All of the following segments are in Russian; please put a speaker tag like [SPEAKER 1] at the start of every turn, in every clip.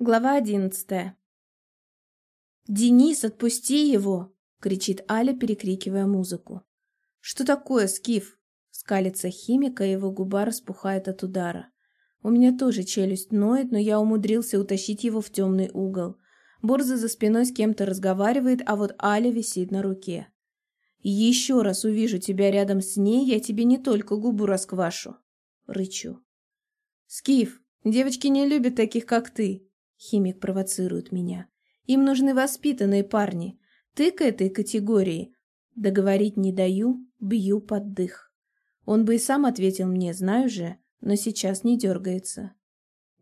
[SPEAKER 1] Глава одиннадцатая. «Денис, отпусти его!» — кричит Аля, перекрикивая музыку. «Что такое, Скиф?» — скалится химика, его губа распухает от удара. У меня тоже челюсть ноет, но я умудрился утащить его в темный угол. Борза за спиной с кем-то разговаривает, а вот Аля висит на руке. «Еще раз увижу тебя рядом с ней, я тебе не только губу расквашу!» — рычу. «Скиф, девочки не любят таких, как ты!» Химик провоцирует меня. Им нужны воспитанные парни. Ты к этой категории. Договорить не даю, бью под дых. Он бы и сам ответил мне, знаю же, но сейчас не дергается.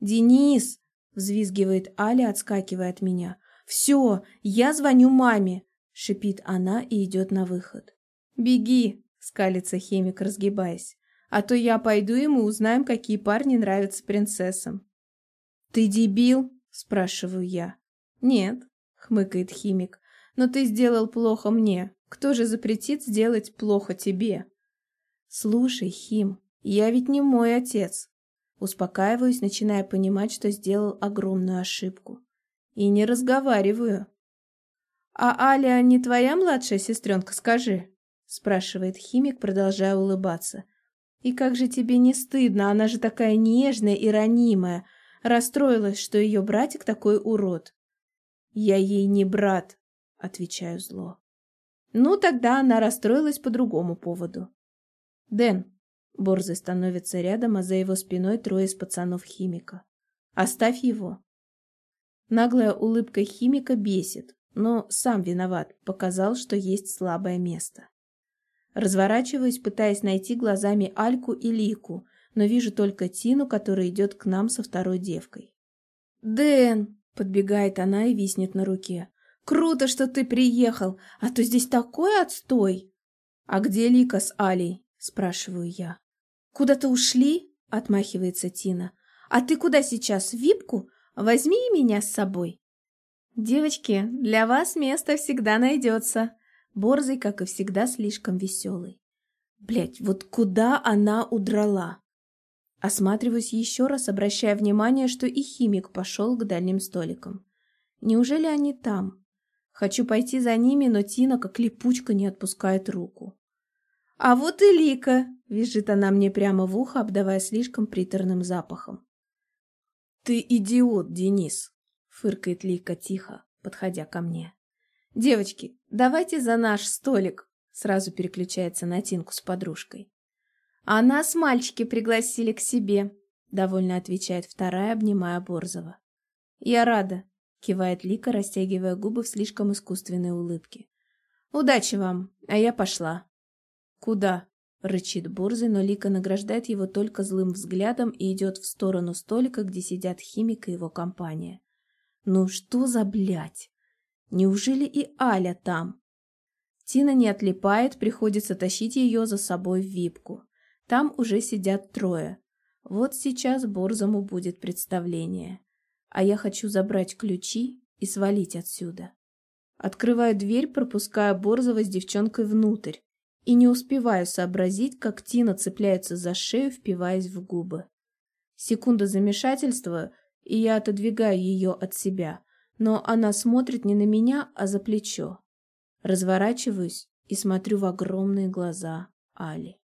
[SPEAKER 1] «Денис!» — взвизгивает Аля, отскакивая от меня. «Все, я звоню маме!» — шипит она и идет на выход. «Беги!» — скалится химик, разгибаясь. «А то я пойду, и мы узнаем, какие парни нравятся принцессам». «Ты дебил?» Спрашиваю я. Нет, хмыкает химик. Но ты сделал плохо мне. Кто же запретит сделать плохо тебе? Слушай, Хим, я ведь не мой отец. Успокаиваюсь, начиная понимать, что сделал огромную ошибку. И не разговариваю. А Аля не твоя младшая сестренка, скажи? спрашивает химик, продолжая улыбаться. И как же тебе не стыдно, она же такая нежная и ранимая, Расстроилась, что ее братик такой урод. «Я ей не брат», — отвечаю зло. Ну, тогда она расстроилась по другому поводу. «Дэн», — Борзый становится рядом, а за его спиной трое из пацанов-химика. «Оставь его». Наглая улыбка химика бесит, но сам виноват, показал, что есть слабое место. Разворачиваюсь, пытаясь найти глазами Альку и Лику, но вижу только Тину, которая идет к нам со второй девкой. «Дэн!» — подбегает она и виснет на руке. «Круто, что ты приехал, а то здесь такой отстой!» «А где Лика с Алей?» — спрашиваю я. «Куда-то ушли?» — отмахивается Тина. «А ты куда сейчас, в випку? Возьми меня с собой!» «Девочки, для вас место всегда найдется!» Борзый, как и всегда, слишком веселый. Блять, вот куда она удрала? Осматриваюсь еще раз, обращая внимание, что и химик пошел к дальним столикам. Неужели они там? Хочу пойти за ними, но Тина, как липучка, не отпускает руку. «А вот и Лика!» — визжит она мне прямо в ухо, обдавая слишком приторным запахом. «Ты идиот, Денис!» — фыркает Лика тихо, подходя ко мне. «Девочки, давайте за наш столик!» — сразу переключается на Тинку с подружкой. «А нас мальчики пригласили к себе», — довольно отвечает вторая, обнимая Борзова. «Я рада», — кивает Лика, растягивая губы в слишком искусственной улыбке. «Удачи вам, а я пошла». «Куда?» — рычит Борзый, но Лика награждает его только злым взглядом и идет в сторону столика, где сидят химик и его компания. «Ну что за блядь? Неужели и Аля там?» Тина не отлипает, приходится тащить ее за собой в випку. Там уже сидят трое. Вот сейчас Борзому будет представление. А я хочу забрать ключи и свалить отсюда. Открываю дверь, пропуская Борзова с девчонкой внутрь. И не успеваю сообразить, как Тина цепляется за шею, впиваясь в губы. Секунда замешательства, и я отодвигаю ее от себя. Но она смотрит не на меня, а за плечо. Разворачиваюсь и смотрю в огромные глаза Али.